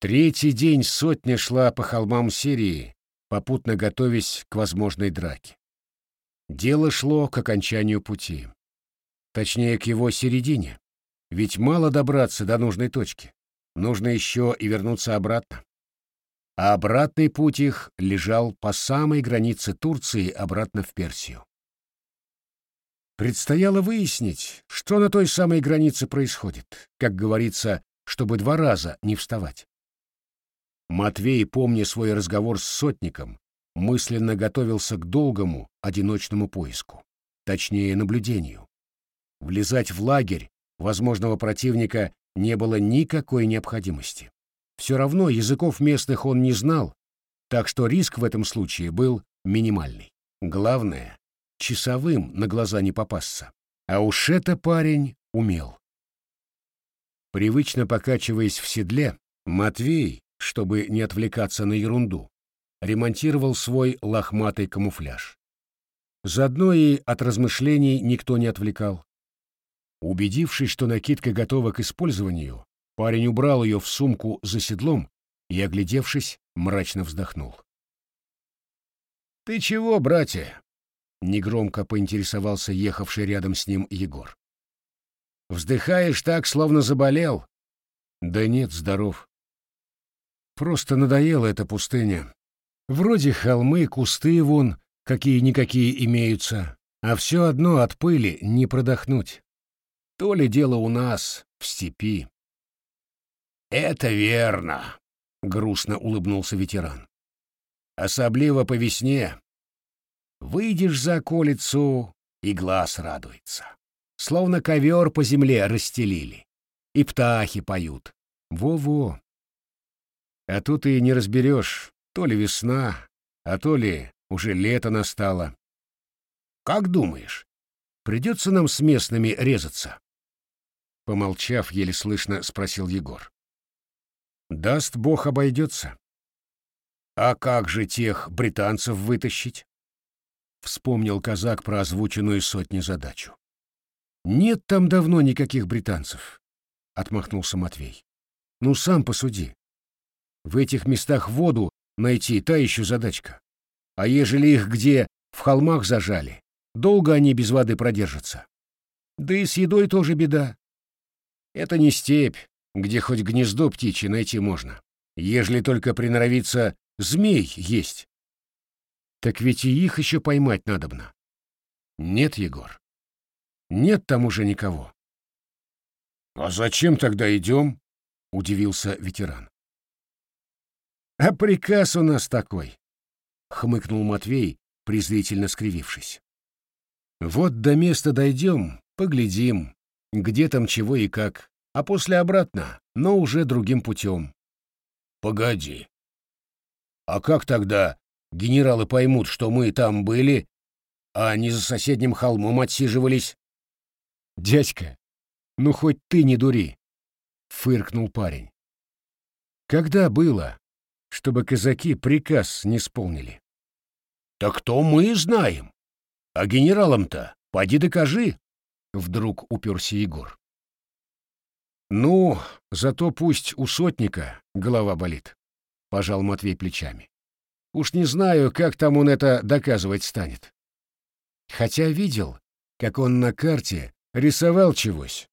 Третий день сотня шла по холмам Сирии, попутно готовясь к возможной драке. Дело шло к окончанию пути. Точнее, к его середине. Ведь мало добраться до нужной точки. Нужно еще и вернуться обратно. А обратный путь их лежал по самой границе Турции обратно в Персию. Предстояло выяснить, что на той самой границе происходит, как говорится, чтобы два раза не вставать. Матвей, помня свой разговор с сотником, мысленно готовился к долгому одиночному поиску, точнее наблюдению. Влезать в лагерь возможного противника не было никакой необходимости. Все равно языков местных он не знал, так что риск в этом случае был минимальный. Главное — часовым на глаза не попасться. А уж это парень умел. Привычно покачиваясь в седле, Матвей, чтобы не отвлекаться на ерунду, ремонтировал свой лохматый камуфляж. Заодно и от размышлений никто не отвлекал. Убедившись, что накидка готова к использованию, парень убрал ее в сумку за седлом и, оглядевшись, мрачно вздохнул. «Ты чего, братья?» — негромко поинтересовался ехавший рядом с ним Егор. «Вздыхаешь так, словно заболел?» «Да нет, здоров. Просто надоела эта пустыня. Вроде холмы, кусты вон, какие-никакие имеются, а все одно от пыли не продохнуть. То ли дело у нас, в степи. «Это верно», — грустно улыбнулся ветеран. «Особливо по весне. Выйдешь за околицу, и глаз радуется. Словно ковер по земле расстелили. И птахи поют. Во-во. А тут и не разберешь, то ли весна, а то ли уже лето настало. Как думаешь, придется нам с местными резаться? Помолчав, еле слышно спросил Егор. «Даст Бог, обойдется». «А как же тех британцев вытащить?» Вспомнил казак про озвученную сотни задачу. «Нет там давно никаких британцев», — отмахнулся Матвей. «Ну, сам посуди. В этих местах воду найти та еще задачка. А ежели их где в холмах зажали, долго они без воды продержатся. Да и с едой тоже беда. Это не степь, где хоть гнездо птичье найти можно, ежели только приноровиться змей есть. Так ведь и их еще поймать надобно. Нет, Егор, нет там уже никого. — А зачем тогда идем? — удивился ветеран. — А приказ у нас такой, — хмыкнул Матвей, презрительно скривившись. — Вот до места дойдем, поглядим, где там чего и как, а после обратно, но уже другим путем. Погоди. А как тогда генералы поймут, что мы там были, а не за соседним холмом отсиживались? Дядька, ну хоть ты не дури, фыркнул парень. Когда было, чтобы казаки приказ не исполнили? Так то мы знаем. А генералам-то поди докажи, Вдруг уперся Егор. «Ну, зато пусть у сотника голова болит», — пожал Матвей плечами. «Уж не знаю, как там он это доказывать станет. Хотя видел, как он на карте рисовал чегось.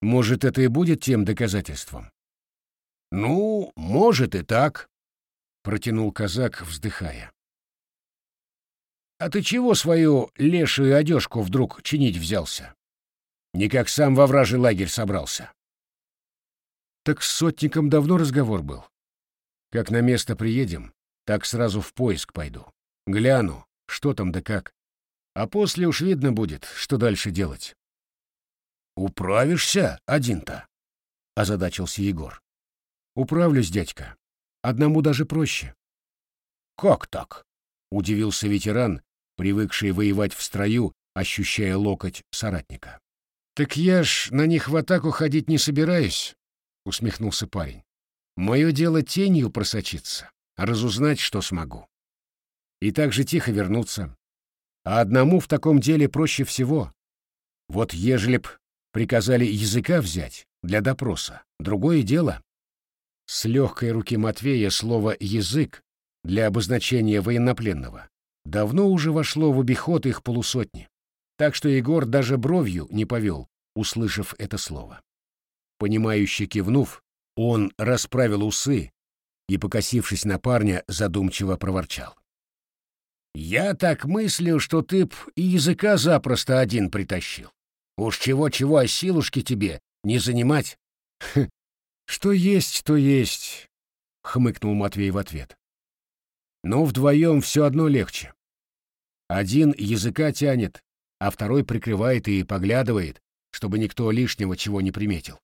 Может, это и будет тем доказательством?» «Ну, может и так», — протянул казак, вздыхая. «А ты чего свою лешую одежку вдруг чинить взялся? Никак сам во вражий лагерь собрался». «Так с сотником давно разговор был. Как на место приедем, так сразу в поиск пойду. Гляну, что там да как. А после уж видно будет, что дальше делать». «Управишься один-то?» — озадачился Егор. «Управлюсь, дядька. Одному даже проще». «Как так?» — удивился ветеран, привыкший воевать в строю, ощущая локоть соратника. «Так я ж на них в атаку ходить не собираюсь», — усмехнулся парень. «Мое дело тенью просочиться, разузнать, что смогу. И так же тихо вернуться. А одному в таком деле проще всего. Вот ежели б приказали языка взять для допроса, другое дело. С легкой руки Матвея слово «язык» для обозначения военнопленного давно уже вошло в обиход их полусотни, так что Егор даже бровью не повел, услышав это слово. Понимающе кивнув, он расправил усы и, покосившись на парня, задумчиво проворчал. «Я так мыслю, что ты б языка запросто один притащил. Уж чего-чего, а силушки тебе не занимать». «Хм, «Что есть, то есть», — хмыкнул Матвей в ответ. «Но вдвоем все одно легче. Один языка тянет, а второй прикрывает и поглядывает, чтобы никто лишнего чего не приметил.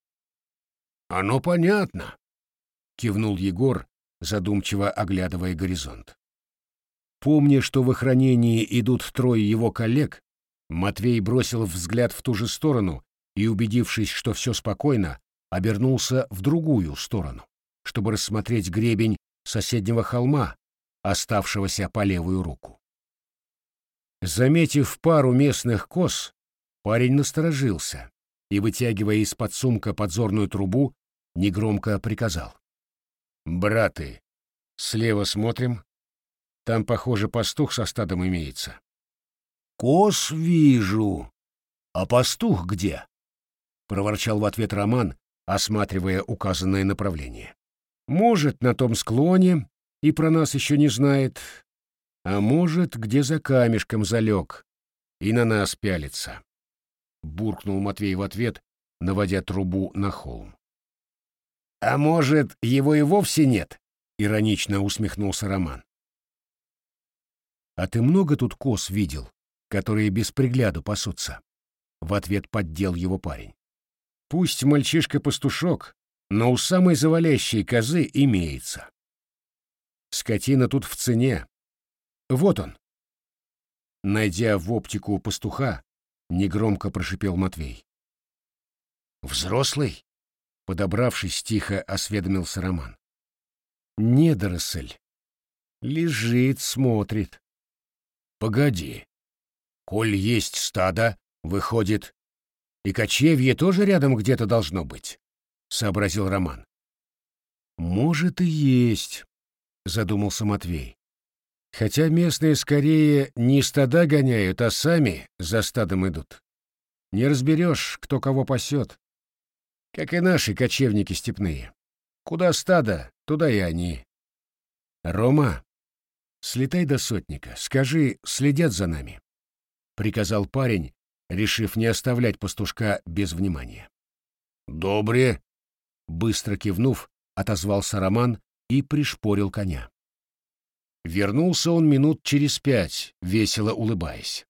«Оно понятно», — кивнул Егор, задумчиво оглядывая горизонт. Помня, что в охранении идут трое его коллег, Матвей бросил взгляд в ту же сторону и, убедившись, что все спокойно, обернулся в другую сторону, чтобы рассмотреть гребень соседнего холма, оставшегося по левую руку. Заметив пару местных коз, парень насторожился и, вытягивая из-под сумка подзорную трубу, негромко приказал. «Браты, слева смотрим. Там, похоже, пастух со стадом имеется». «Коз вижу. А пастух где?» — проворчал в ответ Роман, осматривая указанное направление. «Может, на том склоне, и про нас еще не знает, а может, где за камешком залег, и на нас пялится», — буркнул Матвей в ответ, наводя трубу на холм. «А может, его и вовсе нет?» — иронично усмехнулся Роман. «А ты много тут коз видел, которые без пригляду пасутся?» — в ответ поддел его парень. Пусть мальчишка-пастушок, но у самой завалящей козы имеется. Скотина тут в цене. Вот он. Найдя в оптику пастуха, негромко прошипел Матвей. «Взрослый?» — подобравшись, тихо осведомился Роман. «Недоросль. Лежит, смотрит. Погоди. Коль есть стадо, выходит, и кочевье тоже рядом где-то должно быть, — сообразил Роман. «Может и есть», — задумался Матвей. «Хотя местные скорее не стада гоняют, а сами за стадом идут. Не разберешь, кто кого пасет. Как и наши кочевники степные. Куда стадо, туда и они. Рома, слетай до сотника, скажи, следят за нами», — приказал парень, решив не оставлять пастушка без внимания. «Добре!» — быстро кивнув, отозвался Роман и пришпорил коня. Вернулся он минут через пять, весело улыбаясь.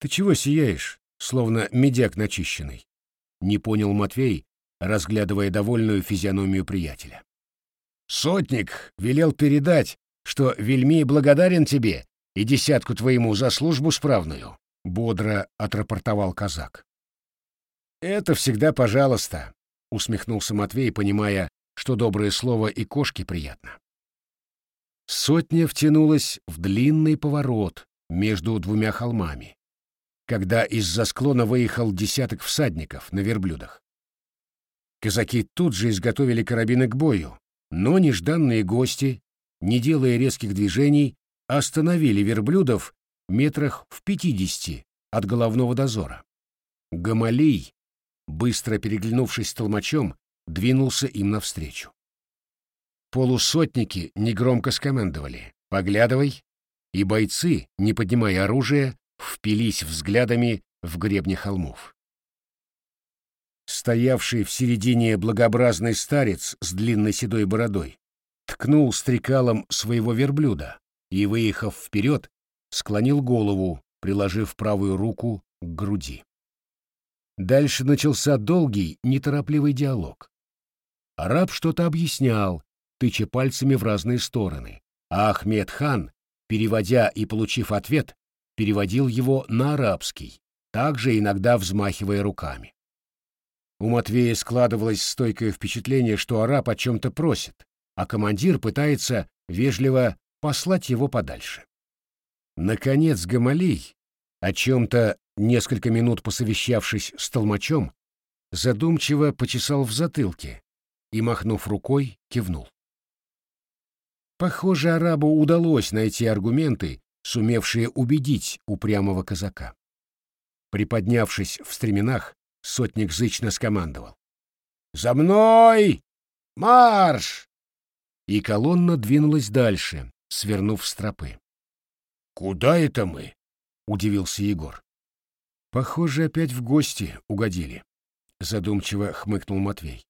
«Ты чего сияешь, словно медяк начищенный?» — не понял Матвей, разглядывая довольную физиономию приятеля. «Сотник велел передать, что вельми благодарен тебе и десятку твоему за службу справную. — бодро отрапортовал казак. «Это всегда пожалуйста», — усмехнулся Матвей, понимая, что доброе слово и кошке приятно. Сотня втянулась в длинный поворот между двумя холмами, когда из-за склона выехал десяток всадников на верблюдах. Казаки тут же изготовили карабины к бою, но нежданные гости, не делая резких движений, остановили верблюдов метрах в пятидесяти от головного дозора. Гамалей, быстро переглянувшись с толмачом, двинулся им навстречу. Полусотники негромко скомандовали «Поглядывай!» и бойцы, не поднимая оружия, впились взглядами в гребни холмов. Стоявший в середине благообразный старец с длинной седой бородой ткнул стрекалом своего верблюда и, выехав вперед, склонил голову, приложив правую руку к груди. Дальше начался долгий, неторопливый диалог. Араб что-то объяснял, тыча пальцами в разные стороны, а Ахмед хан, переводя и получив ответ, переводил его на арабский, также иногда взмахивая руками. У Матвея складывалось стойкое впечатление, что араб о чем-то просит, а командир пытается вежливо послать его подальше. Наконец Гамалей, о чем-то несколько минут посовещавшись с толмачом, задумчиво почесал в затылке и, махнув рукой, кивнул. Похоже, арабу удалось найти аргументы, сумевшие убедить упрямого казака. Приподнявшись в стременах, сотник зычно скомандовал. «За мной! Марш!» И колонна двинулась дальше, свернув с тропы. «Куда это мы?» — удивился Егор. «Похоже, опять в гости угодили», — задумчиво хмыкнул Матвей.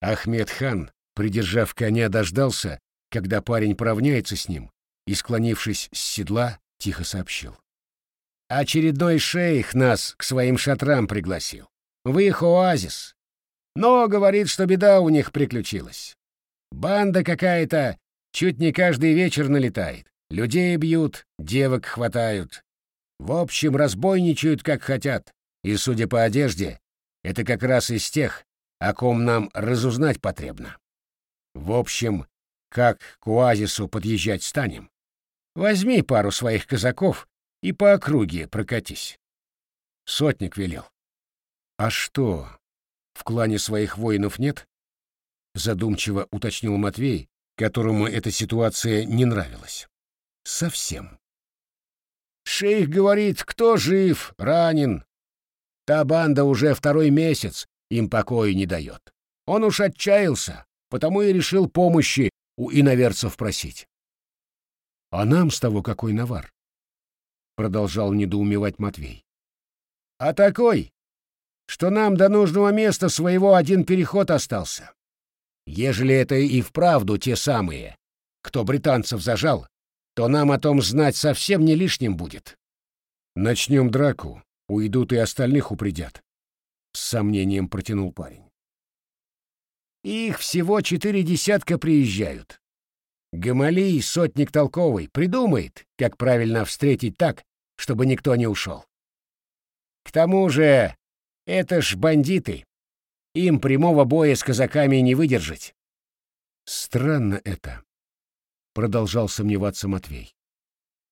Ахмед хан, придержав коня, дождался, когда парень поравняется с ним, и, склонившись с седла, тихо сообщил. «Очередной шейх нас к своим шатрам пригласил. В их оазис. Но говорит, что беда у них приключилась. Банда какая-то чуть не каждый вечер налетает. Людей бьют, девок хватают. В общем, разбойничают, как хотят. И, судя по одежде, это как раз из тех, о ком нам разузнать потребно. В общем, как к оазису подъезжать станем? Возьми пару своих казаков и по округе прокатись. Сотник велел. А что, в клане своих воинов нет? Задумчиво уточнил Матвей, которому эта ситуация не нравилась. Совсем. Шейх говорит, кто жив, ранен. Та банда уже второй месяц им покоя не дает. Он уж отчаялся, потому и решил помощи у иноверцев просить. А нам с того какой навар? Продолжал недоумевать Матвей. А такой, что нам до нужного места своего один переход остался. Ежели это и вправду те самые, кто британцев зажал, то нам о том знать совсем не лишним будет. Начнем драку, уйдут и остальных упредят. С сомнением протянул парень. Их всего четыре десятка приезжают. Гамалий, сотник толковый, придумает, как правильно встретить так, чтобы никто не ушел. К тому же, это ж бандиты. Им прямого боя с казаками не выдержать. Странно это, продолжал сомневаться Матвей.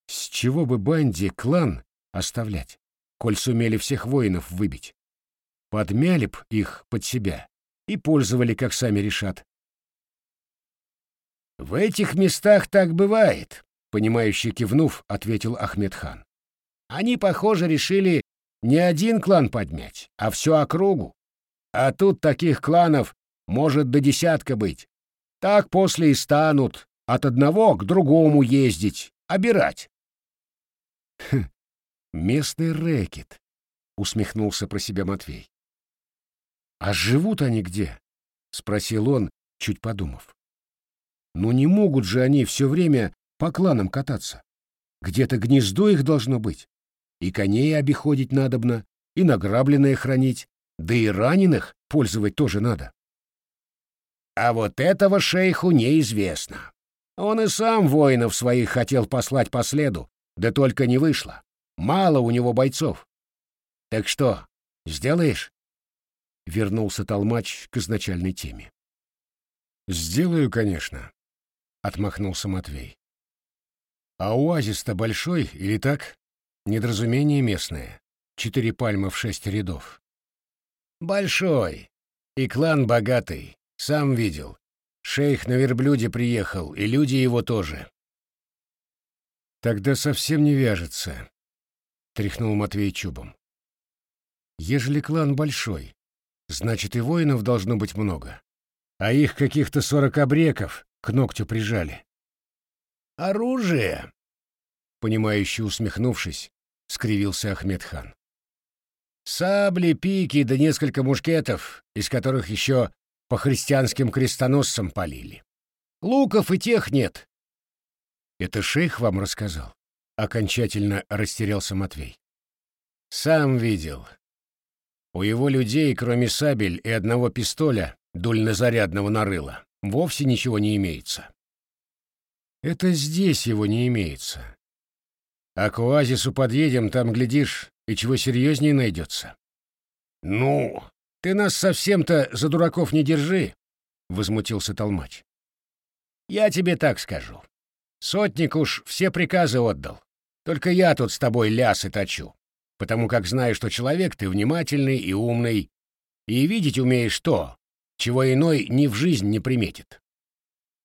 С чего бы банде клан оставлять, коль сумели всех воинов выбить? Подмяли б их под себя и пользовали, как сами решат. В этих местах так бывает, понимающе кивнув, ответил Ахмед хан. Они, похоже, решили не один клан подмять, а всю округу. А тут таких кланов может до десятка быть. Так после и станут от одного к другому ездить, обирать. Хм, местный рэкет, усмехнулся про себя Матвей. А живут они где? спросил он, чуть подумав. Ну не могут же они все время по кланам кататься. Где-то гнездо их должно быть. И коней обиходить надобно, и награбленное хранить, да и раненых пользовать тоже надо. А вот этого шейху неизвестно. Он и сам воинов своих хотел послать по следу, да только не вышло. Мало у него бойцов. Так что, сделаешь? Вернулся толмач к изначальной теме. Сделаю, конечно, отмахнулся Матвей. А оазис-то большой или так? Недоразумение местное. Четыре пальмы в шесть рядов. Большой. И клан богатый. Сам видел. Шейх на верблюде приехал, и люди его тоже. Тогда совсем не вяжется, тряхнул Матвей чубом. Ежели клан большой, значит и воинов должно быть много. А их каких-то сорок обреков к ногтю прижали. Оружие, понимающе усмехнувшись, скривился Ахмед хан. Сабли, пики да несколько мушкетов, из которых еще по христианским крестоносцам полили. Луков и тех нет. Это шейх вам рассказал? Окончательно растерялся Матвей. Сам видел. У его людей, кроме сабель и одного пистоля, дульнозарядного нарыла, вовсе ничего не имеется. Это здесь его не имеется. А к оазису подъедем, там, глядишь, и чего серьезнее найдется. Ну, ты нас совсем-то за дураков не держи, — возмутился Толмач. Я тебе так скажу. Сотник уж все приказы отдал. Только я тут с тобой лясы точу, потому как знаю, что человек ты внимательный и умный, и видеть умеешь то, чего иной ни в жизнь не приметит.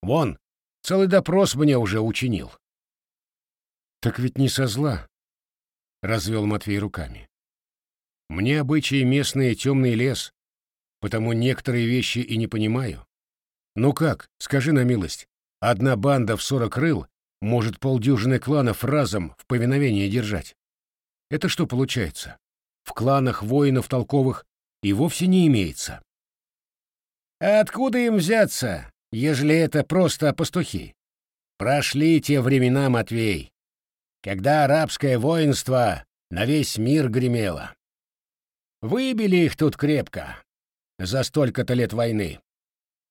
Вон, целый допрос мне уже учинил. Так ведь не со зла, — развел Матвей руками. Мне обычаи местные темный лес, потому некоторые вещи и не понимаю. Ну как, скажи на милость, одна банда в сорок крыл может полдюжины кланов разом в повиновении держать. Это что получается? В кланах воинов толковых и вовсе не имеется. А откуда им взяться, ежели это просто пастухи? Прошли те времена, Матвей, когда арабское воинство на весь мир гремело. Выбили их тут крепко за столько-то лет войны.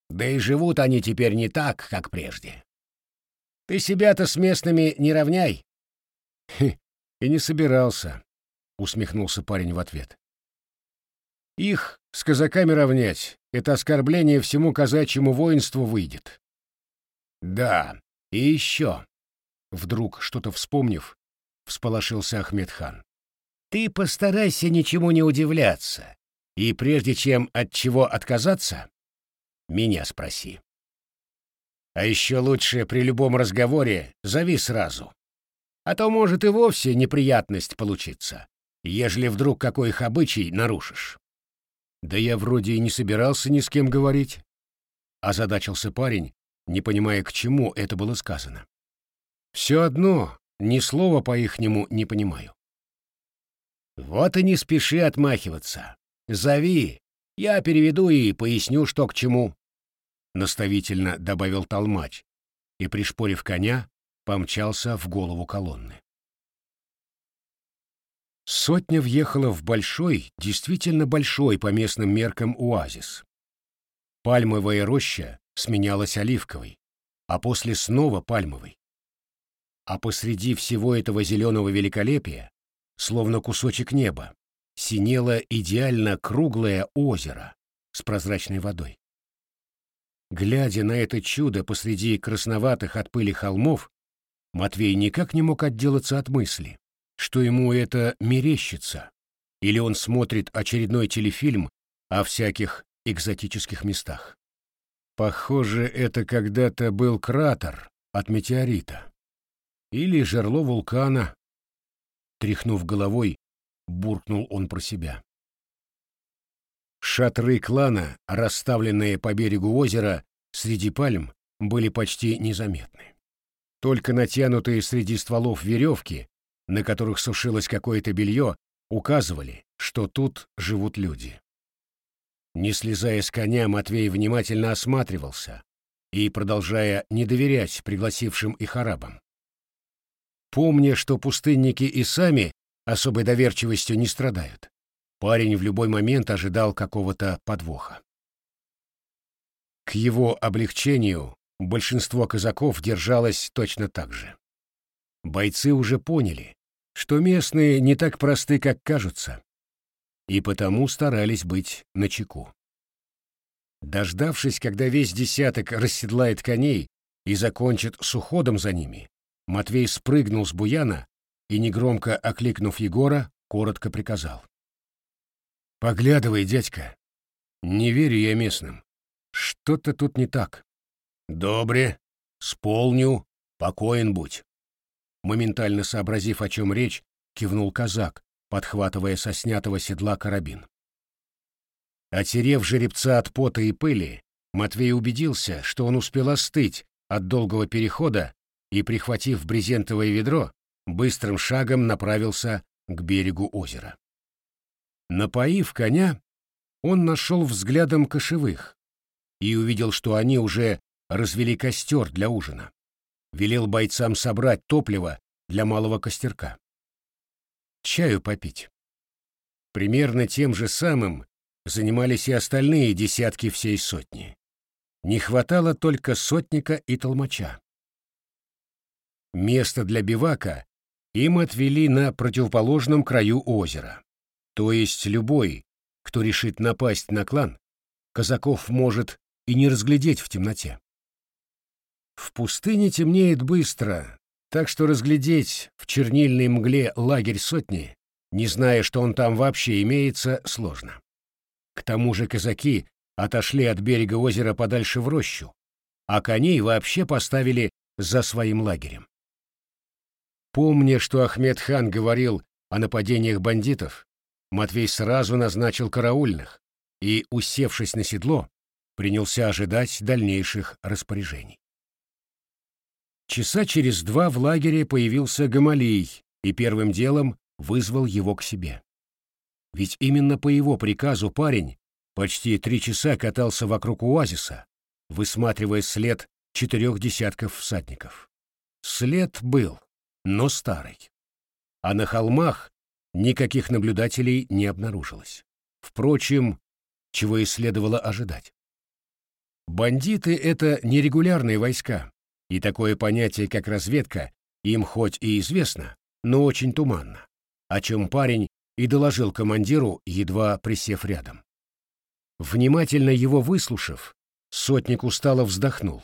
Да и живут они теперь не так, как прежде. Ты себя-то с местными не равняй. — И не собирался, — усмехнулся парень в ответ. Их с казаками равнять — это оскорбление всему казачьему воинству выйдет. Да, и еще. Вдруг, что-то вспомнив, всполошился Ахмед хан. Ты постарайся ничему не удивляться, и прежде чем от чего отказаться, меня спроси. А еще лучше при любом разговоре зови сразу. А то может и вовсе неприятность получиться, ежели вдруг какой их обычай нарушишь. Да я вроде и не собирался ни с кем говорить. Озадачился парень, не понимая, к чему это было сказано. Все одно, ни слова по-ихнему не понимаю. Вот и не спеши отмахиваться. Зови, я переведу и поясню, что к чему. — наставительно добавил толмач и, пришпорив коня, помчался в голову колонны. Сотня въехала в большой, действительно большой по местным меркам оазис. Пальмовая роща сменялась оливковой, а после снова пальмовой. А посреди всего этого зеленого великолепия, словно кусочек неба, синело идеально круглое озеро с прозрачной водой. Глядя на это чудо посреди красноватых от пыли холмов, Матвей никак не мог отделаться от мысли, что ему это мерещится, или он смотрит очередной телефильм о всяких экзотических местах. Похоже, это когда-то был кратер от метеорита. Или жерло вулкана. Тряхнув головой, буркнул он про себя. Шатры клана, расставленные по берегу озера среди пальм, были почти незаметны. Только натянутые среди стволов веревки, на которых сушилось какое-то белье, указывали, что тут живут люди. Не слезая с коня, Матвей внимательно осматривался и продолжая не доверять пригласившим их арабам. Помня, что пустынники и сами особой доверчивостью не страдают, Парень в любой момент ожидал какого-то подвоха. К его облегчению большинство казаков держалось точно так же. Бойцы уже поняли, что местные не так просты, как кажутся, и потому старались быть начеку. Дождавшись, когда весь десяток расседлает коней и закончит с уходом за ними, Матвей спрыгнул с буяна и, негромко окликнув Егора, коротко приказал. Поглядывай, дядька. Не верю я местным. Что-то тут не так. Добре, сполню, покоен будь. Моментально сообразив, о чем речь, кивнул казак, подхватывая со снятого седла карабин. Отерев жеребца от пота и пыли, Матвей убедился, что он успел остыть от долгого перехода и, прихватив брезентовое ведро, быстрым шагом направился к берегу озера. Напоив коня, он нашел взглядом кошевых и увидел, что они уже развели костер для ужина. Велел бойцам собрать топливо для малого костерка. Чаю попить. Примерно тем же самым занимались и остальные десятки всей сотни. Не хватало только сотника и толмача. Место для бивака им отвели на противоположном краю озера. То есть любой, кто решит напасть на клан, казаков может и не разглядеть в темноте. В пустыне темнеет быстро, так что разглядеть в чернильной мгле лагерь сотни, не зная, что он там вообще имеется, сложно. К тому же казаки отошли от берега озера подальше в рощу, а коней вообще поставили за своим лагерем. Помня, что Ахмед хан говорил о нападениях бандитов, Матвей сразу назначил караульных и, усевшись на седло, принялся ожидать дальнейших распоряжений. Часа через два в лагере появился Гамалий и первым делом вызвал его к себе. Ведь именно по его приказу парень почти три часа катался вокруг оазиса, высматривая след четырех десятков всадников. След был, но старый. А на холмах никаких наблюдателей не обнаружилось. Впрочем, чего и следовало ожидать. Бандиты — это нерегулярные войска, и такое понятие, как разведка, им хоть и известно, но очень туманно, о чем парень и доложил командиру, едва присев рядом. Внимательно его выслушав, сотник устало вздохнул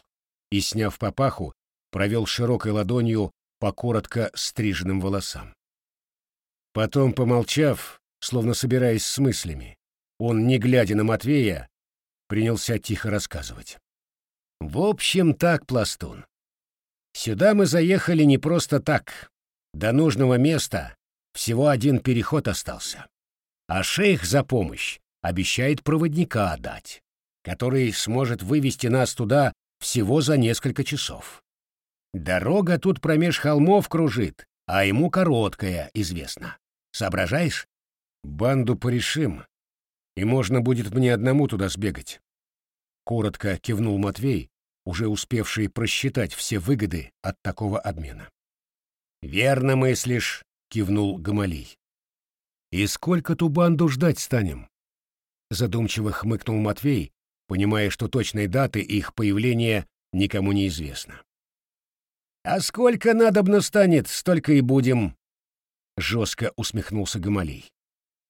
и, сняв папаху, провел широкой ладонью по коротко стриженным волосам. Потом, помолчав, словно собираясь с мыслями, он, не глядя на Матвея, принялся тихо рассказывать. «В общем, так, пластун. Сюда мы заехали не просто так. До нужного места всего один переход остался. А шейх за помощь обещает проводника отдать, который сможет вывести нас туда всего за несколько часов. Дорога тут промеж холмов кружит, а ему короткая, известно. Соображаешь? Банду порешим, и можно будет мне одному туда сбегать. Коротко кивнул Матвей, уже успевший просчитать все выгоды от такого обмена. «Верно мыслишь», — кивнул Гамалий. «И сколько ту банду ждать станем?» Задумчиво хмыкнул Матвей, понимая, что точной даты их появления никому не известно. «А сколько надобно станет, столько и будем», — жестко усмехнулся Гамалий.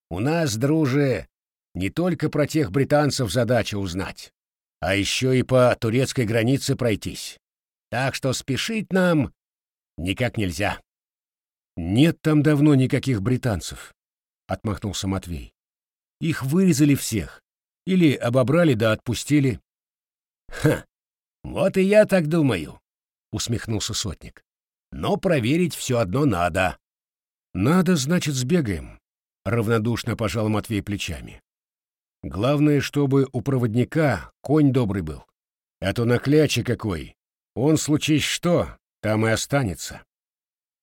«У нас, друже, не только про тех британцев задача узнать, а еще и по турецкой границе пройтись. Так что спешить нам никак нельзя». «Нет там давно никаких британцев», — отмахнулся Матвей. «Их вырезали всех. Или обобрали да отпустили». «Ха, вот и я так думаю», — усмехнулся сотник. «Но проверить все одно надо». «Надо, значит, сбегаем», — равнодушно пожал Матвей плечами. «Главное, чтобы у проводника конь добрый был. А то на кляче какой. Он, случись что, там и останется».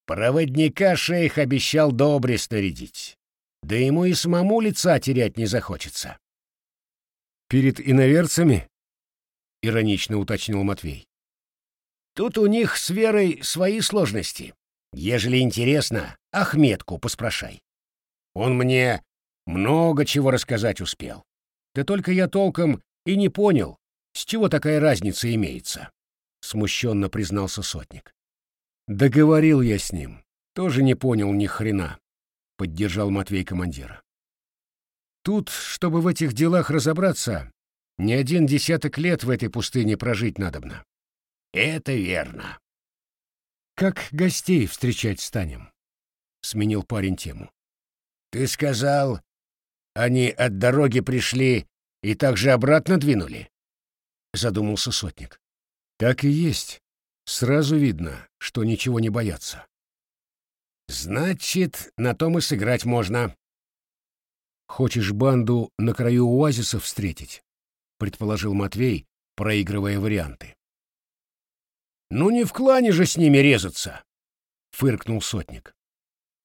Проводника шейх обещал добре снарядить. Да ему и самому лица терять не захочется. «Перед иноверцами?» — иронично уточнил Матвей. «Тут у них с верой свои сложности. Ежели интересно, Ахметку поспрашай. Он мне много чего рассказать успел. Да только я толком и не понял, с чего такая разница имеется», — смущенно признался сотник. Договорил я с ним. Тоже не понял ни хрена, поддержал Матвей командира. Тут, чтобы в этих делах разобраться, не один десяток лет в этой пустыне прожить надобно. Это верно. Как гостей встречать станем? Сменил парень тему. Ты сказал, они от дороги пришли и также обратно двинули? Задумался сотник. Так и есть. Сразу видно, что ничего не боятся. Значит, на том и сыграть можно. Хочешь банду на краю оазиса встретить? предположил Матвей, проигрывая варианты. Ну не в клане же с ними резаться, фыркнул сотник.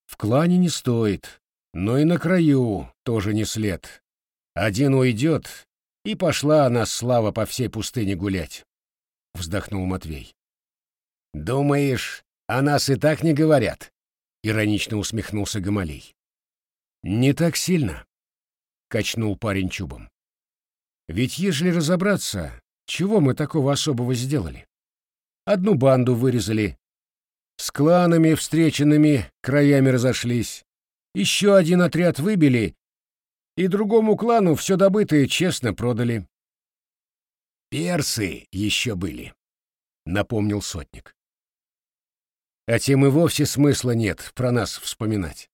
В клане не стоит, но и на краю тоже не след. Один уйдет, и пошла она слава по всей пустыне гулять, вздохнул Матвей. «Думаешь, о нас и так не говорят?» — иронично усмехнулся Гамалей. «Не так сильно», — качнул парень чубом. «Ведь ежели разобраться, чего мы такого особого сделали? Одну банду вырезали, с кланами встреченными краями разошлись, еще один отряд выбили, и другому клану все добытое честно продали». «Персы еще были», — напомнил сотник а тем и вовсе смысла нет про нас вспоминать.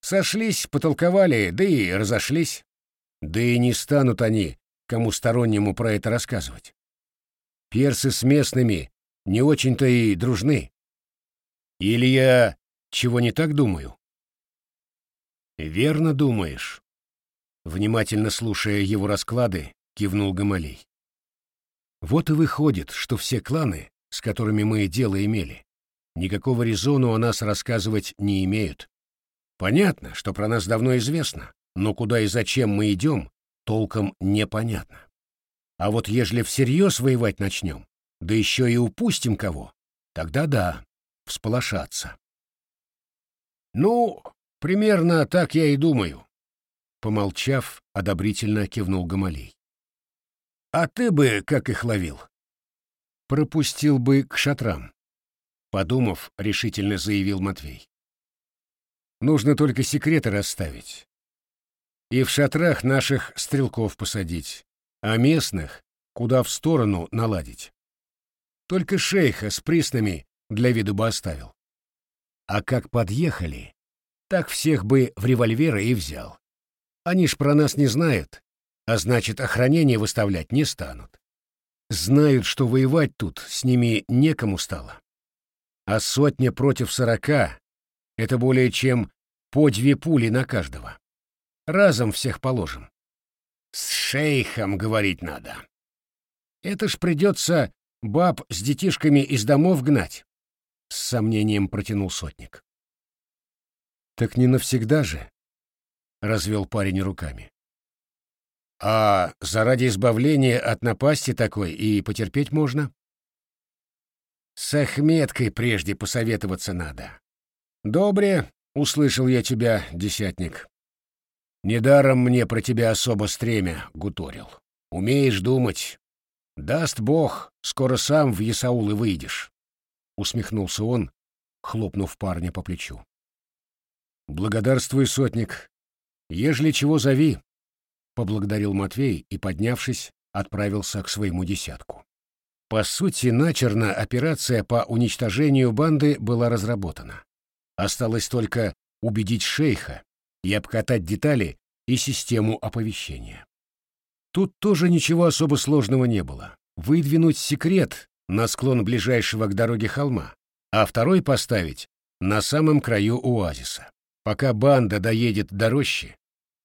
Сошлись, потолковали, да и разошлись. Да и не станут они кому стороннему про это рассказывать. Персы с местными не очень-то и дружны. Или я чего не так думаю? Верно думаешь. Внимательно слушая его расклады, кивнул Гамалей. Вот и выходит, что все кланы, с которыми мы дело имели, никакого резону о нас рассказывать не имеют. Понятно, что про нас давно известно, но куда и зачем мы идем, толком непонятно. А вот ежели всерьез воевать начнем, да еще и упустим кого, тогда да, всполошаться. Ну, примерно так я и думаю. Помолчав, одобрительно кивнул Гамалей. А ты бы как их ловил? Пропустил бы к шатрам. Подумав, решительно заявил Матвей. Нужно только секреты расставить. И в шатрах наших стрелков посадить, а местных куда в сторону наладить. Только шейха с приснами для виду бы оставил. А как подъехали, так всех бы в револьверы и взял. Они ж про нас не знают, а значит, охранение выставлять не станут. Знают, что воевать тут с ними некому стало. А сотня против сорока — это более чем по две пули на каждого. Разом всех положим. С шейхом говорить надо. Это ж придется баб с детишками из домов гнать. С сомнением протянул сотник. Так не навсегда же, развел парень руками. А заради избавления от напасти такой и потерпеть можно? С Ахметкой прежде посоветоваться надо. Добре, услышал я тебя, десятник. Недаром мне про тебя особо стремя гуторил. Умеешь думать. Даст Бог, скоро сам в Есаулы выйдешь. Усмехнулся он, хлопнув парня по плечу. Благодарствуй, сотник. Ежели чего зови. Поблагодарил Матвей и, поднявшись, отправился к своему десятку. По сути, начерно операция по уничтожению банды была разработана. Осталось только убедить шейха, и обкатать детали и систему оповещения. Тут тоже ничего особо сложного не было. Выдвинуть секрет на склон ближайшего к дороге холма, а второй поставить на самом краю оазиса. Пока банда доедет до рощи,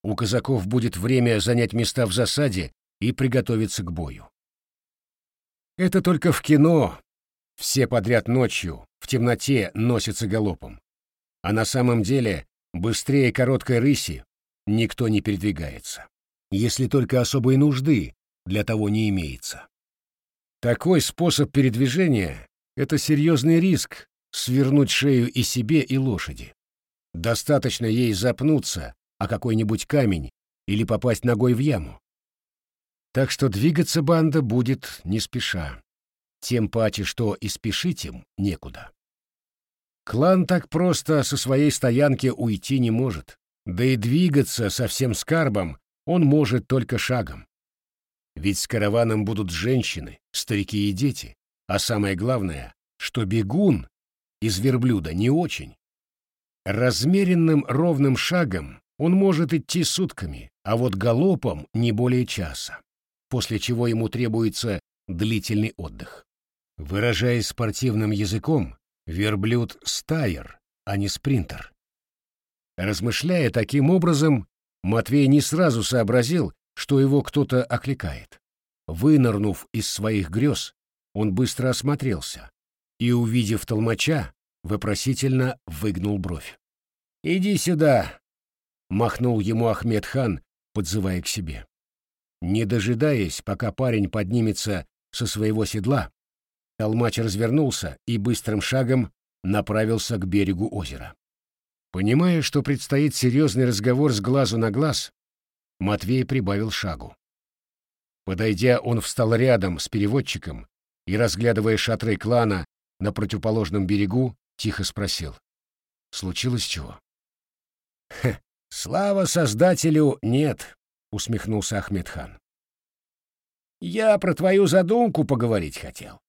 у казаков будет время занять места в засаде и приготовиться к бою. Это только в кино. Все подряд ночью, в темноте, носятся галопом. А на самом деле Быстрее короткой рыси никто не передвигается, если только особой нужды для того не имеется. Такой способ передвижения — это серьезный риск свернуть шею и себе, и лошади. Достаточно ей запнуться о какой-нибудь камень или попасть ногой в яму. Так что двигаться банда будет не спеша. Тем паче, что и спешить им некуда. Клан так просто со своей стоянки уйти не может, да и двигаться со всем скарбом он может только шагом. Ведь с караваном будут женщины, старики и дети, а самое главное, что бегун из верблюда не очень. Размеренным ровным шагом он может идти сутками, а вот галопом не более часа, после чего ему требуется длительный отдых. Выражаясь спортивным языком, Верблюд — стайер, а не спринтер. Размышляя таким образом, Матвей не сразу сообразил, что его кто-то окликает. Вынырнув из своих грез, он быстро осмотрелся и, увидев толмача, вопросительно выгнул бровь. «Иди сюда!» — махнул ему Ахмед хан, подзывая к себе. Не дожидаясь, пока парень поднимется со своего седла, Толмач развернулся и быстрым шагом направился к берегу озера. Понимая, что предстоит серьезный разговор с глазу на глаз, Матвей прибавил шагу. Подойдя, он встал рядом с переводчиком и, разглядывая шатры клана на противоположном берегу, тихо спросил. «Случилось чего?» «Хе, слава Создателю нет», — усмехнулся Ахмедхан. «Я про твою задумку поговорить хотел.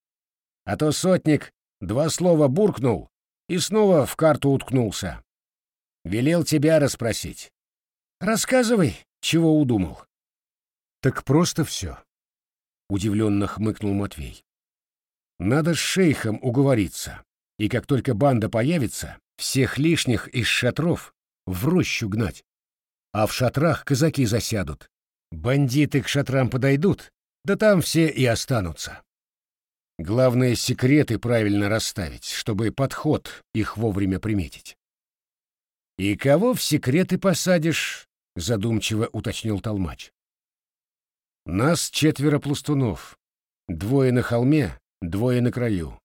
А то сотник два слова буркнул и снова в карту уткнулся. Велел тебя расспросить. Рассказывай, чего удумал. Так просто все. Удивленно хмыкнул Матвей. Надо с шейхом уговориться, и как только банда появится, всех лишних из шатров в рощу гнать. А в шатрах казаки засядут. Бандиты к шатрам подойдут, да там все и останутся. Главное, секреты правильно расставить, чтобы подход их вовремя приметить. «И кого в секреты посадишь?» — задумчиво уточнил Толмач. «Нас четверо пластунов. Двое на холме, двое на краю.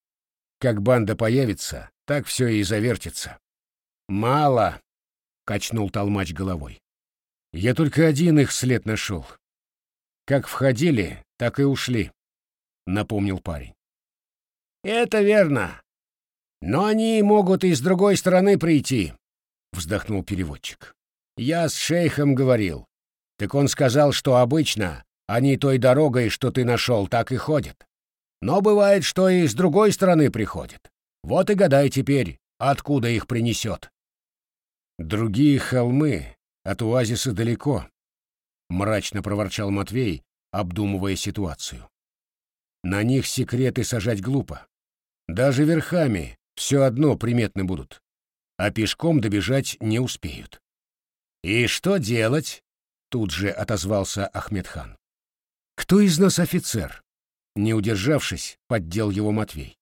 Как банда появится, так все и завертится». «Мало!» — качнул Толмач головой. «Я только один их след нашел. Как входили, так и ушли», — напомнил парень. «Это верно. Но они могут и с другой стороны прийти», — вздохнул переводчик. «Я с шейхом говорил. Так он сказал, что обычно они той дорогой, что ты нашел, так и ходят. Но бывает, что и с другой стороны приходят. Вот и гадай теперь, откуда их принесет». «Другие холмы от оазиса далеко», — мрачно проворчал Матвей, обдумывая ситуацию. «На них секреты сажать глупо. Даже верхами все одно приметны будут, а пешком добежать не успеют. «И что делать?» — тут же отозвался Ахмедхан. «Кто из нас офицер?» Не удержавшись, поддел его Матвей.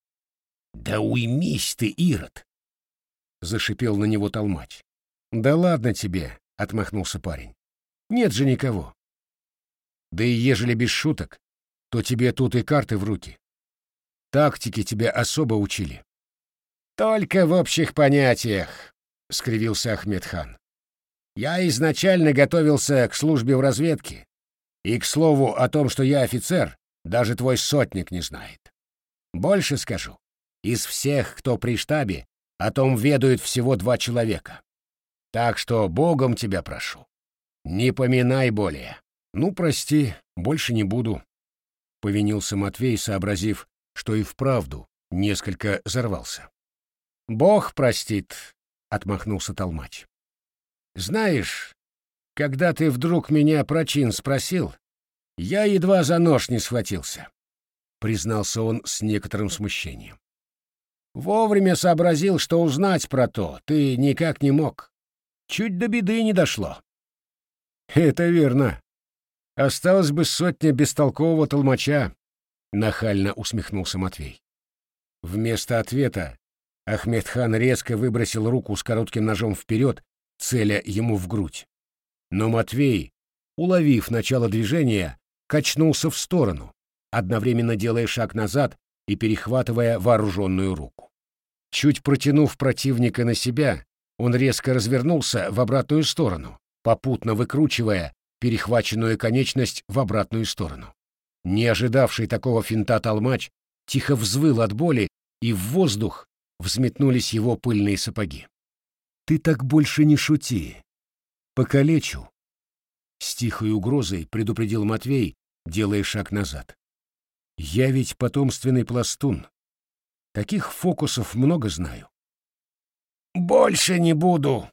«Да уймись ты, Ирод!» — зашипел на него толмач. «Да ладно тебе!» — отмахнулся парень. «Нет же никого. Да и ежели без шуток, то тебе тут и карты в руки. Тактики тебя особо учили. Только в общих понятиях, скривился Ахмедхан. Я изначально готовился к службе в разведке, и к слову о том, что я офицер, даже твой сотник не знает. Больше скажу. Из всех, кто при штабе, о том ведают всего два человека. Так что Богом тебя прошу. Не поминай более. Ну, прости, больше не буду. Повинился Матвей, сообразив, что и вправду несколько взорвался. «Бог простит», — отмахнулся Толмач. «Знаешь, когда ты вдруг меня про чин спросил, я едва за нож не схватился», — признался он с некоторым смущением. «Вовремя сообразил, что узнать про то ты никак не мог. Чуть до беды не дошло». «Это верно. Осталось бы сотня бестолкового толмача, Нахально усмехнулся Матвей. Вместо ответа Ахмедхан резко выбросил руку с коротким ножом вперед, целя ему в грудь. Но Матвей, уловив начало движения, качнулся в сторону, одновременно делая шаг назад и перехватывая вооруженную руку. Чуть протянув противника на себя, он резко развернулся в обратную сторону, попутно выкручивая перехваченную конечность в обратную сторону. Не ожидавший такого финта толмач тихо взвыл от боли, и в воздух взметнулись его пыльные сапоги. «Ты так больше не шути. Покалечу!» С тихой угрозой предупредил Матвей, делая шаг назад. «Я ведь потомственный пластун. Таких фокусов много знаю». «Больше не буду!»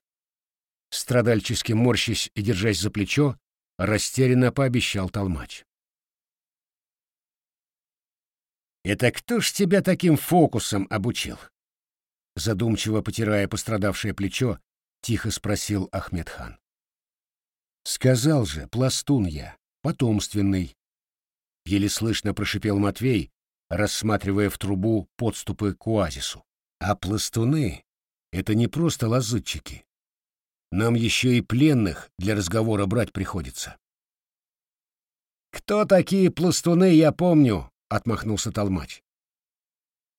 Страдальчески морщась и держась за плечо, растерянно пообещал толмач. «Это кто ж тебя таким фокусом обучил?» Задумчиво потирая пострадавшее плечо, тихо спросил Ахмедхан. «Сказал же, пластун я, потомственный». Еле слышно прошипел Матвей, рассматривая в трубу подступы к оазису. «А пластуны — это не просто лазутчики. Нам еще и пленных для разговора брать приходится». «Кто такие пластуны, я помню», — отмахнулся Толмач.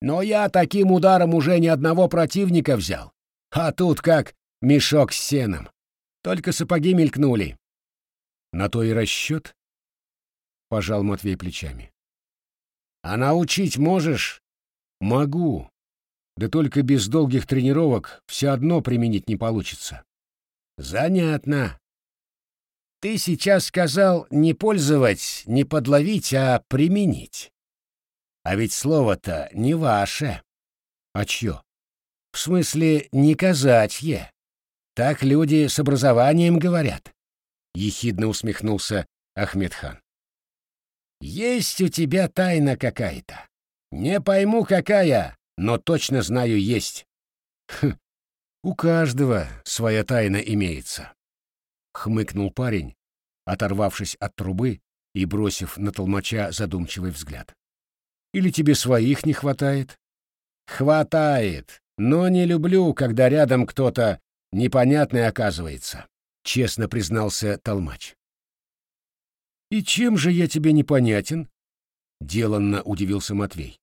«Но я таким ударом уже ни одного противника взял. А тут как мешок с сеном. Только сапоги мелькнули». «На то и расчет?» — пожал Матвей плечами. «А научить можешь?» «Могу. Да только без долгих тренировок все одно применить не получится». «Занятно. Ты сейчас сказал не пользовать, не подловить, а применить. А ведь слово-то не ваше. А чье? В смысле, не казачье. Так люди с образованием говорят. Ехидно усмехнулся Ахмедхан. Есть у тебя тайна какая-то. Не пойму, какая, но точно знаю, есть. Хм, у каждого своя тайна имеется. Хмыкнул парень, оторвавшись от трубы и бросив на толмача задумчивый взгляд. Или тебе своих не хватает? Хватает, но не люблю, когда рядом кто-то непонятный оказывается, честно признался толмач. И чем же я тебе непонятен? Деланно удивился Матвей.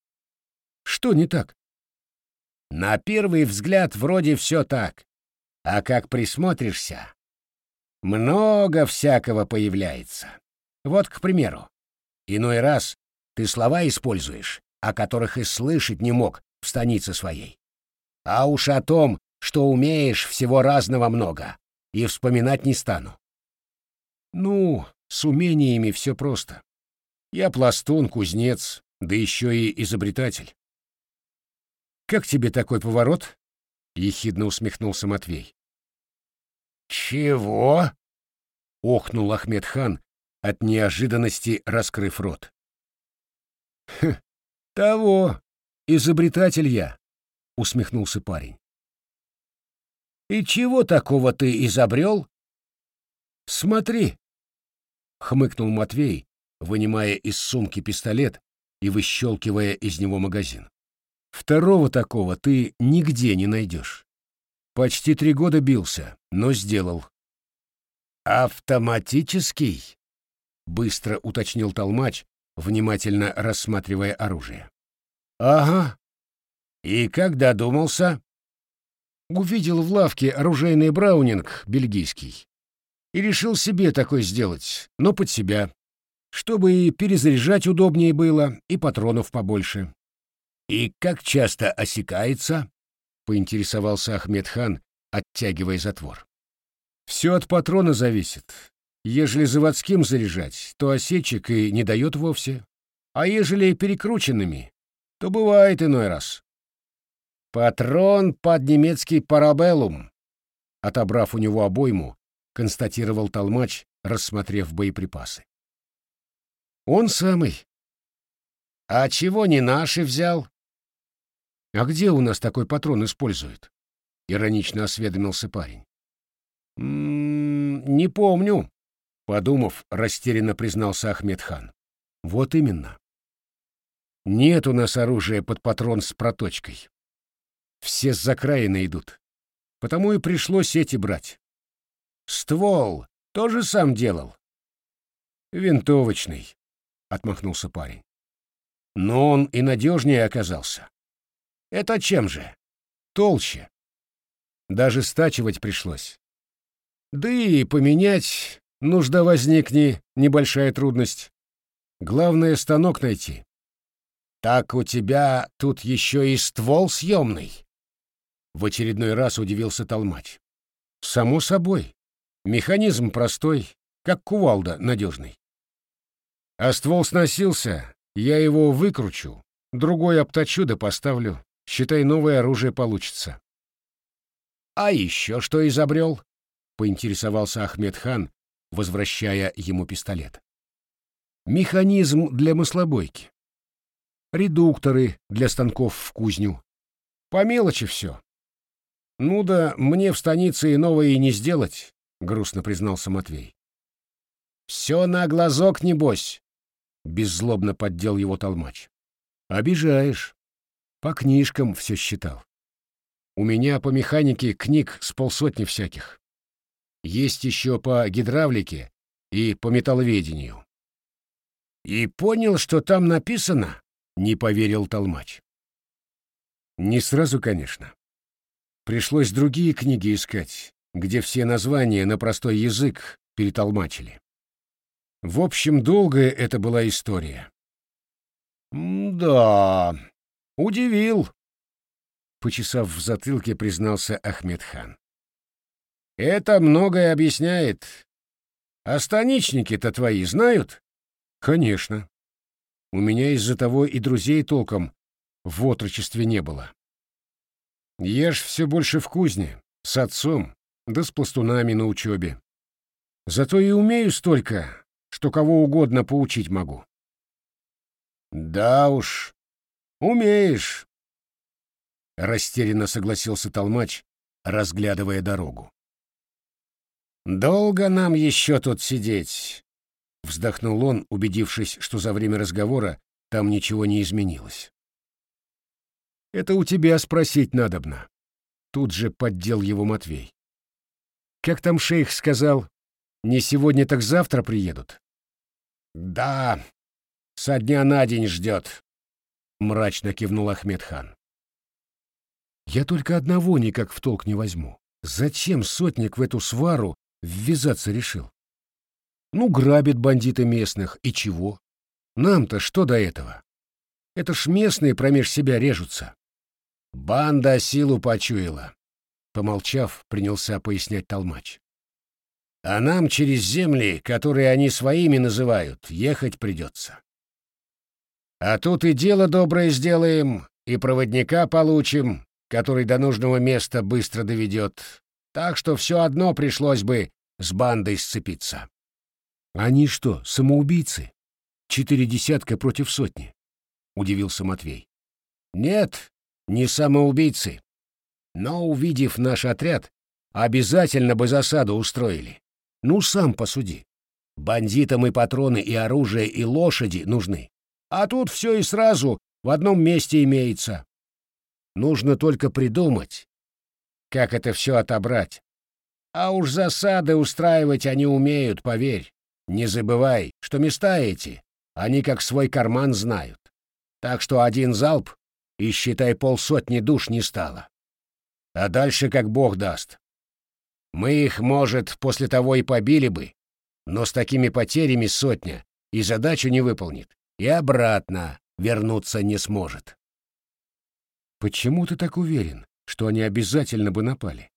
Что не так? На первый взгляд вроде все так, а как присмотришься, много всякого появляется. Вот, к примеру, иной раз ты слова используешь, о которых и слышать не мог в станице своей. А уж о том, что умеешь, всего разного много, и вспоминать не стану. Ну, с умениями все просто. Я пластун, кузнец, да еще и изобретатель. «Как тебе такой поворот?» — ехидно усмехнулся Матвей. «Чего?» — охнул Ахмед хан, от неожиданности раскрыв рот. «Хм, того, изобретатель я», — усмехнулся парень. «И чего такого ты изобрел?» «Смотри», — хмыкнул Матвей, вынимая из сумки пистолет и выщелкивая из него магазин. «Второго такого ты нигде не найдешь. Почти три года бился, но сделал». «Автоматический?» — быстро уточнил толмач, внимательно рассматривая оружие. «Ага. И как додумался?» Увидел в лавке оружейный браунинг бельгийский и решил себе такой сделать, но под себя, чтобы и перезаряжать удобнее было, и патронов побольше. «И как часто осекается?» — поинтересовался Ахмед хан, оттягивая затвор. «Все от патрона зависит. Ежели заводским заряжать, то осечек и не дает вовсе. А ежели перекрученными, то бывает иной раз. Патрон под немецкий парабеллум. Отобрав у него обойму, констатировал толмач, рассмотрев боеприпасы. Он самый. А чего не наши взял? А где у нас такой патрон используют? Иронично осведомился парень. «М -м, не помню, Подумав, растерянно признался Ахмед хан. Вот именно. Нет у нас оружия под патрон с проточкой. Все с закраины идут. Потому и пришлось эти брать. Ствол тоже сам делал. Винтовочный, отмахнулся парень. Но он и надежнее оказался. Это чем же? Толще. Даже стачивать пришлось. Да и поменять Нужда возникни, небольшая трудность. Главное — станок найти. Так у тебя тут еще и ствол съемный. В очередной раз удивился Толмач. Само собой. Механизм простой, как кувалда надежный. А ствол сносился, я его выкручу, другой обточу да поставлю. Считай, новое оружие получится. А еще что изобрел? Поинтересовался Ахмед хан, возвращая ему пистолет. Механизм для маслобойки. Редукторы для станков в кузню. По мелочи все. Ну да, мне в станице и новое и не сделать, грустно признался Матвей. Все на глазок, небось, беззлобно поддел его толмач. Обижаешь. По книжкам все считал. У меня по механике книг с полсотни всяких. Есть еще по гидравлике и по металловедению. «И понял, что там написано?» — не поверил Толмач. Не сразу, конечно. Пришлось другие книги искать, где все названия на простой язык перетолмачили. В общем, долгая это была история. «Да, удивил», — почесав в затылке, признался Ахмед хан. Это многое объясняет. А станичники-то твои знают? Конечно. У меня из-за того и друзей толком в отрочестве не было. Ешь все больше в кузне, с отцом, да с пластунами на учебе. Зато и умею столько, что кого угодно поучить могу. Да уж, умеешь, растерянно согласился толмач, разглядывая дорогу. Долго нам еще тут сидеть, вздохнул он, убедившись, что за время разговора там ничего не изменилось. Это у тебя спросить надобно. Тут же поддел его Матвей. Как там шейх сказал, не сегодня, так завтра приедут? Да, со дня на день ждет, мрачно кивнул Ахмедхан. Я только одного никак в толк не возьму. Зачем сотник в эту свару ввязаться решил? Ну, грабит бандиты местных, и чего? Нам-то что до этого? Это ж местные промеж себя режутся. Банда силу почуяла. Помолчав, принялся пояснять толмач. А нам через земли, которые они своими называют, ехать придется. А тут и дело доброе сделаем, и проводника получим, который до нужного места быстро доведет. Так что все одно пришлось бы с бандой сцепиться. Они что, самоубийцы? Четыре десятка против сотни? Удивился Матвей. Нет, не самоубийцы. Но, увидев наш отряд, обязательно бы засаду устроили. Ну, сам посуди. Бандитам и патроны, и оружие, и лошади нужны. А тут все и сразу в одном месте имеется. Нужно только придумать, как это все отобрать. А уж засады устраивать они умеют, поверь. Не забывай, что места эти, они как свой карман знают. Так что один залп, и, считай, полсотни душ не стало. А дальше как бог даст. Мы их, может, после того и побили бы, но с такими потерями сотня и задачу не выполнит, и обратно вернуться не сможет. Почему ты так уверен, что они обязательно бы напали?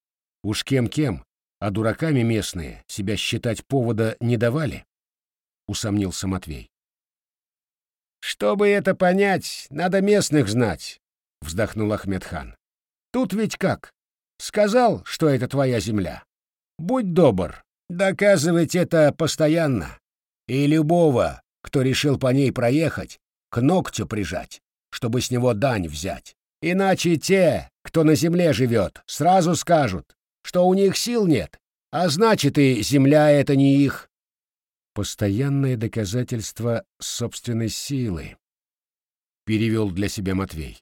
Уж кем-кем, а дураками местные себя считать повода не давали? Усомнился Матвей. Чтобы это понять, надо местных знать, вздохнул Ахмедхан. Тут ведь как? Сказал, что это твоя земля. Будь добр, доказывать это постоянно. И любого, кто решил по ней проехать, к ногтю прижать, чтобы с него дань взять. Иначе те, кто на земле живет, сразу скажут, что у них сил нет, а значит и земля это не их. Постоянное доказательство собственной силы, перевел для себя Матвей.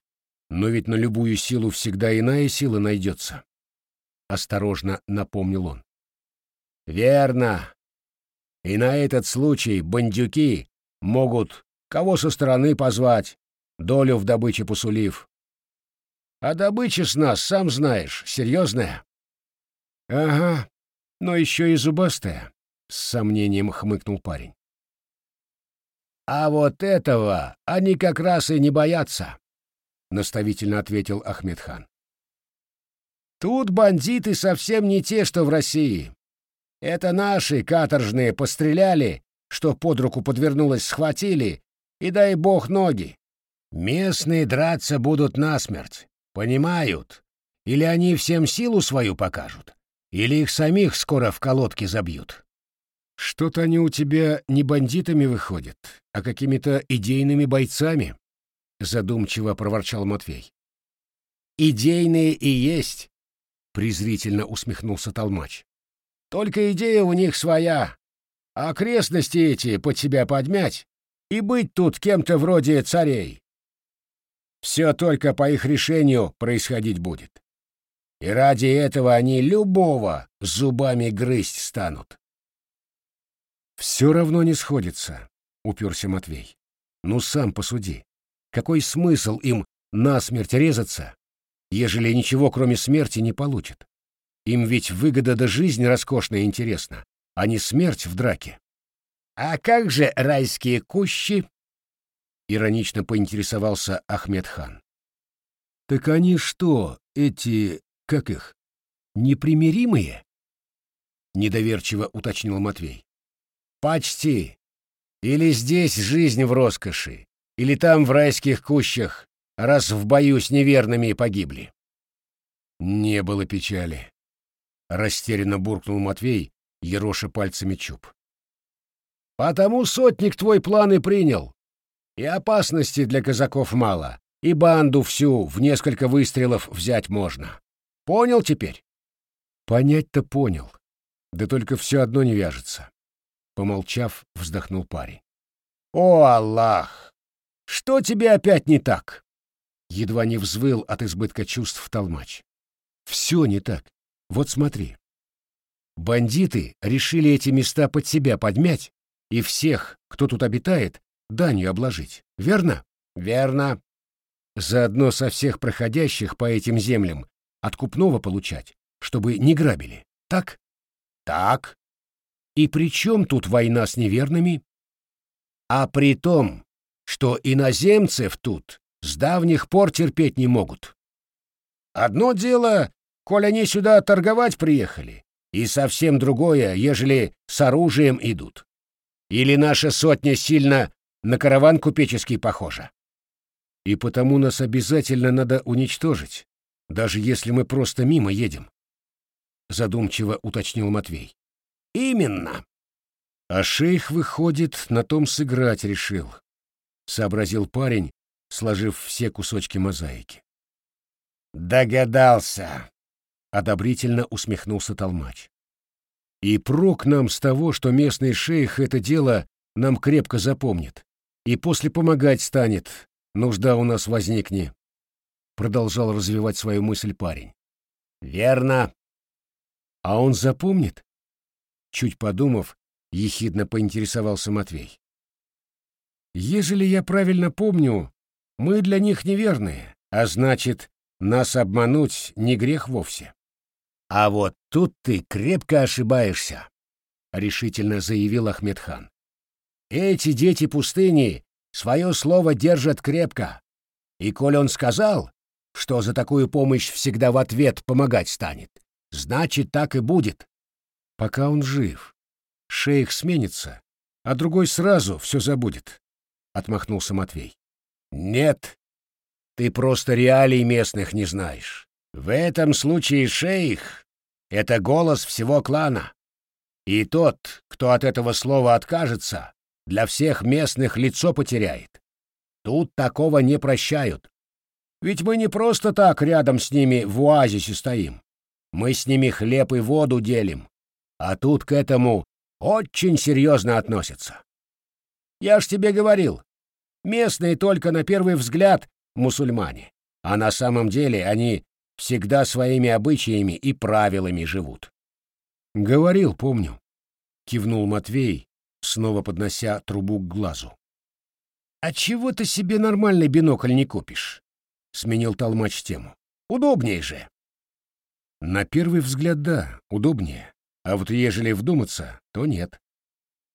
Но ведь на любую силу всегда иная сила найдется. Осторожно напомнил он. Верно. И на этот случай бандюки могут кого со стороны позвать, долю в добыче посулив. А добыча с нас, сам знаешь, серьезная. Ага, но еще и зубастая, с сомнением хмыкнул парень. А вот этого они как раз и не боятся, наставительно ответил Ахмедхан. Тут бандиты совсем не те, что в России. Это наши каторжные постреляли, что под руку подвернулось, схватили, и дай бог ноги. Местные драться будут насмерть, понимают. Или они всем силу свою покажут, или их самих скоро в колодке забьют. Что-то они у тебя не бандитами выходят, а какими-то идейными бойцами, задумчиво проворчал Матвей. Идейные и есть, презрительно усмехнулся Толмач. Только идея у них своя. А окрестности эти под себя подмять и быть тут кем-то вроде царей. Все только по их решению происходить будет. И ради этого они любого зубами грызть станут. «Все равно не сходится», — уперся Матвей. «Ну сам посуди. Какой смысл им насмерть резаться, ежели ничего кроме смерти не получат? Им ведь выгода до жизни роскошная интересна, а не смерть в драке. «А как же райские кущи?» — иронично поинтересовался Ахмед хан. «Так они что, эти, как их, непримиримые?» — недоверчиво уточнил Матвей. «Почти. Или здесь жизнь в роскоши, или там в райских кущах, раз в бою с неверными погибли». Не было печали. Растерянно буркнул Матвей, ероша пальцами чуб. «Потому сотник твой план и принял. И опасности для казаков мало, и банду всю в несколько выстрелов взять можно. Понял теперь? Понять-то понял. Да только все одно не вяжется. Помолчав, вздохнул парень. О, Аллах! Что тебе опять не так? Едва не взвыл от избытка чувств толмач. Все не так. Вот смотри. Бандиты решили эти места под себя подмять и всех, кто тут обитает, данью обложить. Верно? Верно. Заодно со всех проходящих по этим землям откупного получать, чтобы не грабили. Так? Так. И при чем тут война с неверными? А при том, что иноземцев тут с давних пор терпеть не могут. Одно дело, коль они сюда торговать приехали, и совсем другое, ежели с оружием идут. Или наша сотня сильно на караван купеческий похожа. И потому нас обязательно надо уничтожить, даже если мы просто мимо едем. Задумчиво уточнил Матвей. Именно. А шейх, выходит, на том сыграть решил. Сообразил парень, сложив все кусочки мозаики. «Догадался!» — одобрительно усмехнулся Толмач. «И прок нам с того, что местный шейх это дело нам крепко запомнит, и после помогать станет, нужда у нас возникне», — продолжал развивать свою мысль парень. «Верно. А он запомнит?» Чуть подумав, ехидно поинтересовался Матвей. «Ежели я правильно помню, мы для них неверные, а значит, нас обмануть не грех вовсе. А вот тут ты крепко ошибаешься, решительно заявил Ахмедхан. Эти дети пустыни свое слово держат крепко. И коль он сказал, что за такую помощь всегда в ответ помогать станет, значит, так и будет. Пока он жив. Шейх сменится, а другой сразу все забудет, — отмахнулся Матвей. Нет, ты просто реалий местных не знаешь. В этом случае шейх — это голос всего клана. И тот, кто от этого слова откажется, для всех местных лицо потеряет. Тут такого не прощают. Ведь мы не просто так рядом с ними в оазисе стоим. Мы с ними хлеб и воду делим. А тут к этому очень серьезно относятся. Я ж тебе говорил, Местные только на первый взгляд мусульмане, а на самом деле они всегда своими обычаями и правилами живут. Говорил, помню, кивнул Матвей, снова поднося трубу к глазу. А чего ты себе нормальный бинокль не купишь? сменил толмач тему. Удобнее же. На первый взгляд, да, удобнее. А вот ежели вдуматься, то нет.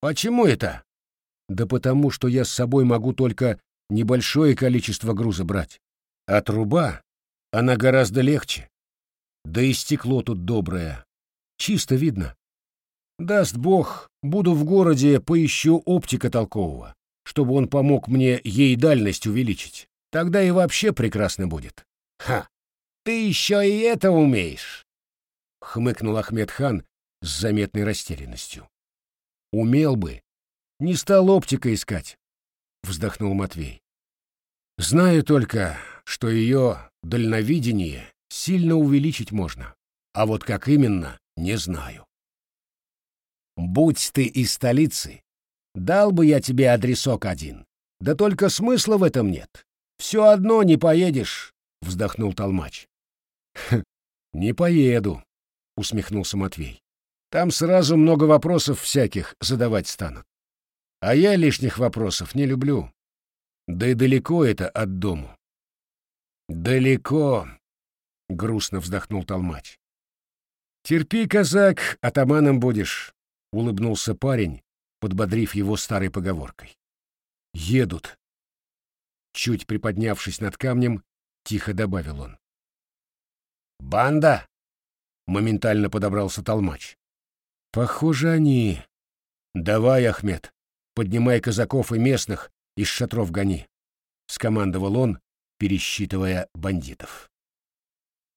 Почему это? Да потому, что я с собой могу только небольшое количество груза брать. А труба, она гораздо легче. Да и стекло тут доброе. Чисто видно. Даст бог, буду в городе, поищу оптика толкового, чтобы он помог мне ей дальность увеличить. Тогда и вообще прекрасно будет. Ха! Ты еще и это умеешь! Хмыкнул Ахмед хан с заметной растерянностью. Умел бы, не стал оптика искать, вздохнул Матвей. Знаю только, что ее дальновидение сильно увеличить можно, а вот как именно, не знаю. Будь ты из столицы, дал бы я тебе адресок один, да только смысла в этом нет. Все одно не поедешь, вздохнул Толмач. Не поеду, усмехнулся Матвей. Там сразу много вопросов всяких задавать станут. А я лишних вопросов не люблю. Да и далеко это от дому. Далеко, грустно вздохнул Толмач. Терпи, казак, атаманом будешь, улыбнулся парень, подбодрив его старой поговоркой. Едут. Чуть приподнявшись над камнем, тихо добавил он. Банда? Моментально подобрался Толмач. Похоже, они. Давай, Ахмед, поднимай казаков и местных, из шатров гони», — скомандовал он, пересчитывая бандитов.